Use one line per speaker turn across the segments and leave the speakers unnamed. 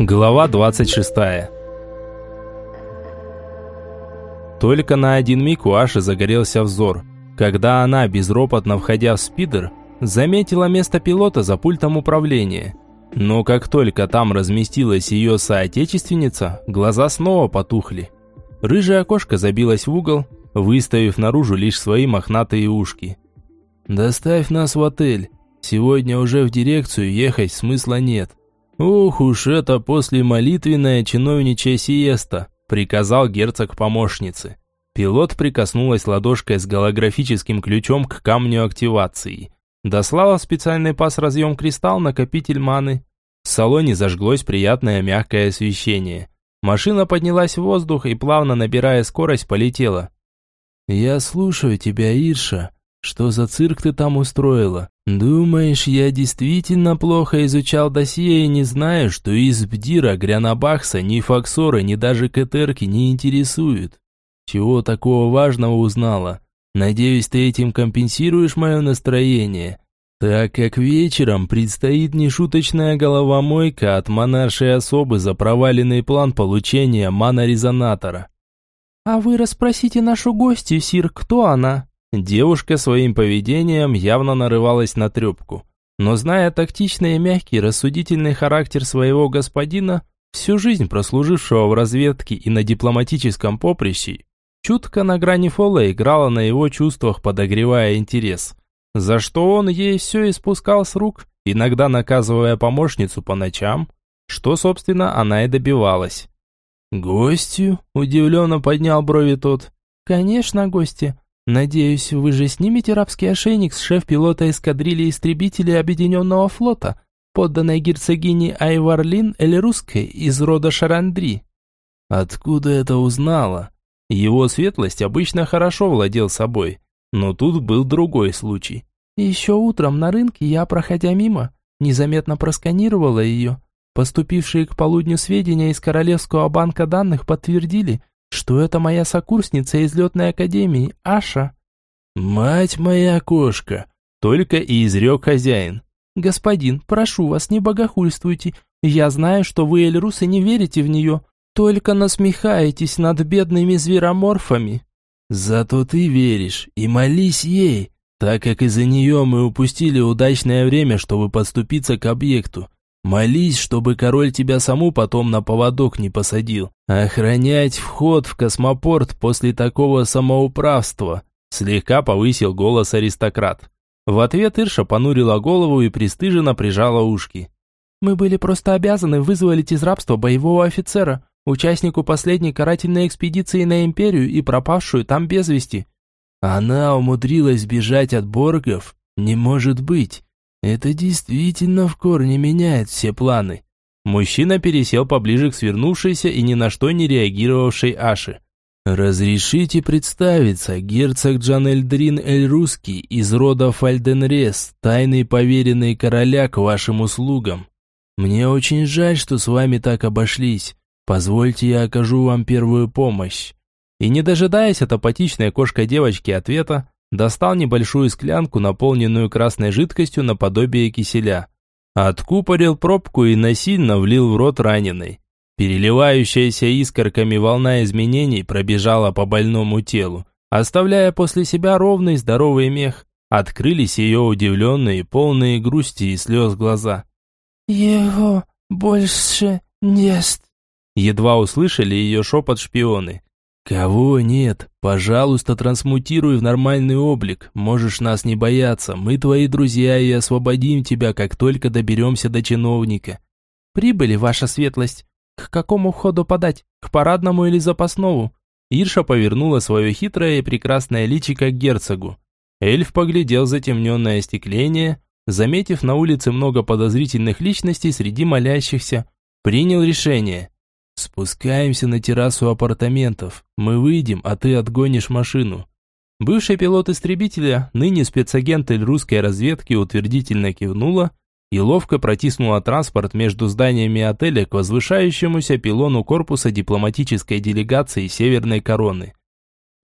Глава 26 Только на один миг у Аши загорелся взор, когда она, безропотно входя в спидер, заметила место пилота за пультом управления. Но как только там разместилась ее соотечественница, глаза снова потухли. Рыжая кошка забилась в угол, выставив наружу лишь свои мохнатые ушки. «Доставь нас в отель. Сегодня уже в дирекцию ехать смысла нет». «Ох уж это после молитвенная чиновничья сиеста», приказал герцог помощнице. Пилот прикоснулась ладошкой с голографическим ключом к камню активации. Дослала специальный пас-разъем кристалл-накопитель маны. В салоне зажглось приятное мягкое освещение. Машина поднялась в воздух и, плавно набирая скорость, полетела. «Я слушаю тебя, Ирша. Что за цирк ты там устроила? Думаешь, я действительно плохо изучал досье и не знаю, что из Бдира, Грянабахса, ни Факсора, ни даже Кетерки не интересуют? Чего такого важного узнала? Надеюсь, ты этим компенсируешь мое настроение?» так как вечером предстоит нешуточная головомойка от монаршей особы за проваленный план получения манорезонатора.
«А вы расспросите нашу гостью, Сир, кто она?»
Девушка своим поведением явно нарывалась на трепку. Но зная тактичный и мягкий, рассудительный характер своего господина, всю жизнь прослужившего в разведке и на дипломатическом поприще, чутко на грани фола играла на его чувствах, подогревая интерес. За что он ей все испускал с рук, иногда наказывая помощницу по ночам, что, собственно, она и добивалась. «Гостью?» – удивленно поднял брови тот.
«Конечно, гости. Надеюсь, вы же снимете рабский ошейник с шеф-пилота эскадрильи истребителей Объединенного флота, подданной герцогине Айварлин Эль-Русской из рода Шарандри».
«Откуда это узнала?» Его светлость обычно хорошо владел собой, но тут был другой случай.
Еще утром на рынке я, проходя мимо, незаметно просканировала ее. Поступившие к полудню сведения из Королевского банка данных подтвердили, что это моя сокурсница из летной академии, Аша.
«Мать моя кошка!» Только и изрек хозяин.
«Господин, прошу вас, не богохульствуйте. Я знаю, что вы, эльрусы, не верите в нее, только насмехаетесь над бедными звероморфами».
Зато ты веришь и молись ей, так как из-за нее мы упустили удачное время, чтобы подступиться к объекту. Молись, чтобы король тебя саму потом на поводок не посадил. Охранять вход в космопорт после такого самоуправства. Слегка повысил голос аристократ. В ответ Ирша понурила голову и пристыженно прижала ушки.
«Мы были просто обязаны вызволить из рабства боевого офицера участнику последней карательной экспедиции на Империю и пропавшую там без вести.
Она умудрилась бежать от боргов? Не может быть. Это действительно в корне меняет все планы. Мужчина пересел поближе к свернувшейся и ни на что не реагировавшей Аше. «Разрешите представиться, герцог Джанельдрин Эль-Русский из рода Фальденрес, тайный поверенный короля к вашим услугам. Мне очень жаль, что с вами так обошлись. Позвольте, я окажу вам первую помощь». И не дожидаясь от апатичной кошкой девочки ответа, достал небольшую склянку, наполненную красной жидкостью наподобие киселя. Откупорил пробку и насильно влил в рот раненой. Переливающаяся искорками волна изменений пробежала по больному телу, оставляя после себя ровный здоровый мех. Открылись ее удивленные, полные грусти и слез глаза.
«Его больше нет»,
Едва услышали ее шепот шпионы. «Кого нет? Пожалуйста, трансмутируй в нормальный облик. Можешь нас не бояться. Мы твои друзья и освободим тебя, как только доберемся до чиновника».
«Прибыли, ваша светлость. К какому входу подать? К парадному или запасному?»
Ирша повернула свое хитрое и прекрасное личико к герцогу. Эльф поглядел затемненное остекление, заметив на улице много подозрительных личностей среди молящихся, принял решение – «Спускаемся на террасу апартаментов. Мы выйдем, а ты отгонишь машину». Бывший пилот истребителя, ныне спецагент русской разведки, утвердительно кивнула и ловко протиснула транспорт между зданиями отеля к возвышающемуся пилону корпуса дипломатической делегации Северной Короны.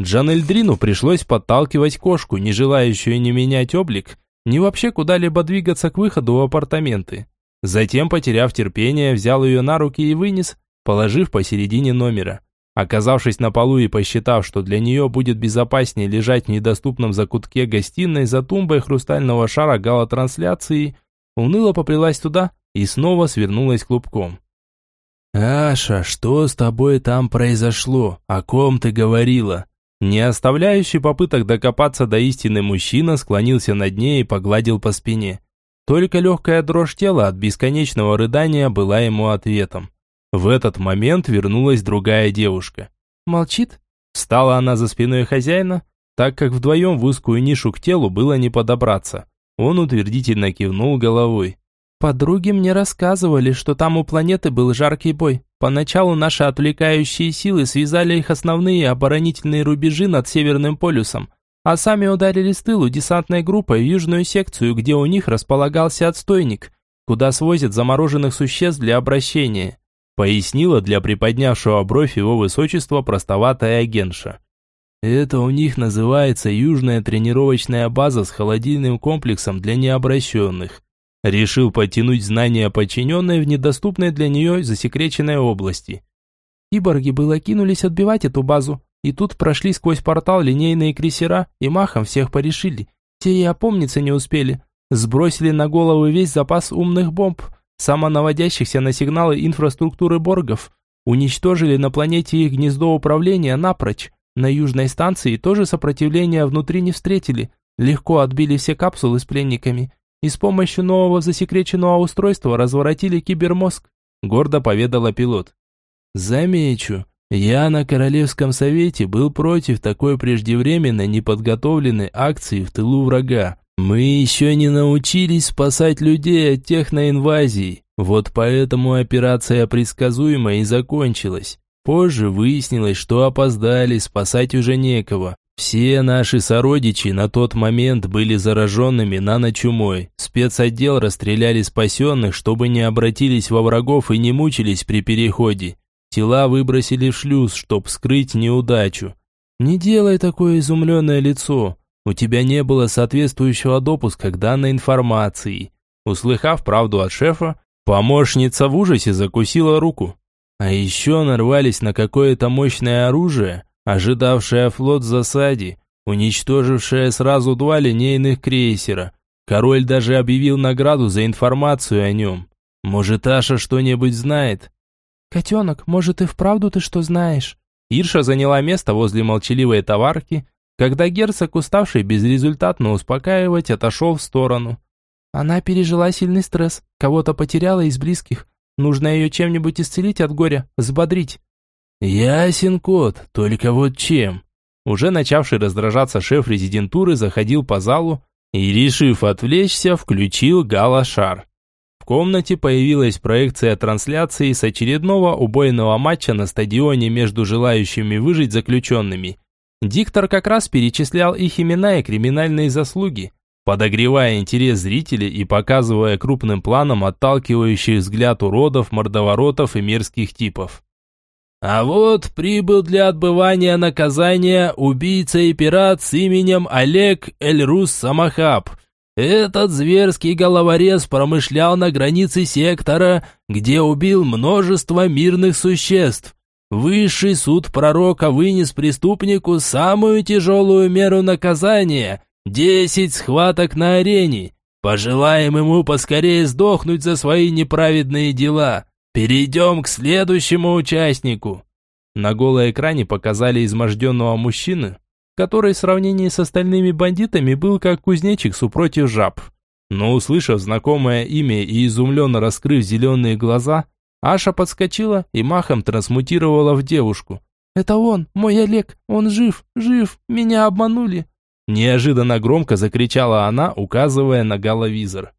Джанельдрину пришлось подталкивать кошку, не желающую ни менять облик, ни вообще куда-либо двигаться к выходу в апартаменты. Затем, потеряв терпение, взял ее на руки и вынес, положив посередине номера. Оказавшись на полу и посчитав, что для нее будет безопаснее лежать в недоступном закутке гостиной за тумбой хрустального шара галотрансляции, уныло поплелась туда и снова свернулась клубком. «Аша, что с тобой там произошло? О ком ты говорила?» Не оставляющий попыток докопаться до истины мужчина склонился над ней и погладил по спине. Только легкая дрожь тела от бесконечного рыдания была ему ответом. В этот момент вернулась другая девушка.
«Молчит?»
Встала она за спиной хозяина, так как вдвоем в узкую нишу к телу было не подобраться. Он утвердительно кивнул головой.
Подруги мне рассказывали, что там у планеты был жаркий бой. Поначалу наши отвлекающие силы связали их основные оборонительные рубежи над Северным полюсом, а сами ударили с тылу десантной группой в южную секцию, где у них располагался отстойник, куда свозят замороженных существ для обращения. Пояснила для приподнявшего бровь его высочества простоватая агентша. Это у них называется южная тренировочная база с холодильным комплексом для необращенных. Решил подтянуть знания подчиненной в недоступной для нее засекреченной области. Киборги было кинулись отбивать эту базу, и тут прошли сквозь портал линейные крейсера и махом всех порешили. Те и опомниться не успели. Сбросили на головы весь запас умных бомб, самонаводящихся на сигналы инфраструктуры боргов. Уничтожили на планете их гнездо управления напрочь. На южной станции тоже сопротивления внутри не встретили. Легко отбили все капсулы с пленниками и с помощью нового засекреченного устройства разворотили кибермозг», гордо поведала пилот. «Замечу, я на Королевском совете был против такой преждевременно неподготовленной акции в тылу врага. Мы еще не научились спасать людей от техноинвазии, вот поэтому операция предсказуемо и закончилась. Позже выяснилось, что опоздали, спасать уже некого. Все наши сородичи на тот момент были зараженными наночумой. Спецотдел расстреляли спасенных, чтобы не обратились во врагов и не мучились при переходе. Тела выбросили в шлюз, чтобы скрыть неудачу. Не делай такое изумленное лицо. У тебя не было соответствующего допуска к данной информации. Услыхав правду от шефа, помощница в ужасе закусила руку. А еще нарвались на какое-то мощное оружие, ожидавшая флот в засаде, уничтожившая сразу два линейных крейсера. Король даже объявил награду за информацию о нем. Может, Аша что-нибудь знает? «Котенок, может, и вправду ты что знаешь?»
Ирша заняла место возле молчаливой товарки, когда герцог, уставший безрезультатно успокаивать, отошел в сторону.
Она пережила сильный стресс, кого-то потеряла из близких. Нужно ее чем-нибудь исцелить от горя, взбодрить.
«Ясен кот, только вот чем?» Уже начавший раздражаться шеф резидентуры заходил по залу и, решив отвлечься, включил галошар. В комнате появилась проекция трансляции с очередного убойного матча на стадионе между желающими выжить заключенными. Диктор как раз перечислял их имена и криминальные заслуги, подогревая интерес зрителей и показывая крупным планом отталкивающий взгляд уродов, мордоворотов и мерзких типов. А вот прибыл для отбывания наказания убийца и пират с именем Олег Эльрус Самахаб. Этот зверский головорез промышлял на границе сектора, где убил множество мирных существ. Высший суд пророка вынес преступнику самую тяжелую меру наказания – десять схваток на арене. Пожелаем ему поскорее сдохнуть за свои неправедные дела. Перейдем к следующему участнику. На голой экране показали изможденного мужчины, который в сравнении с остальными бандитами был как кузнечик супротив жаб. Но услышав знакомое имя и изумленно раскрыв зеленые глаза, Аша подскочила и махом трансмутировала в девушку.
«Это он, мой Олег, он жив, жив, меня обманули!»
Неожиданно громко закричала она, указывая на головизор.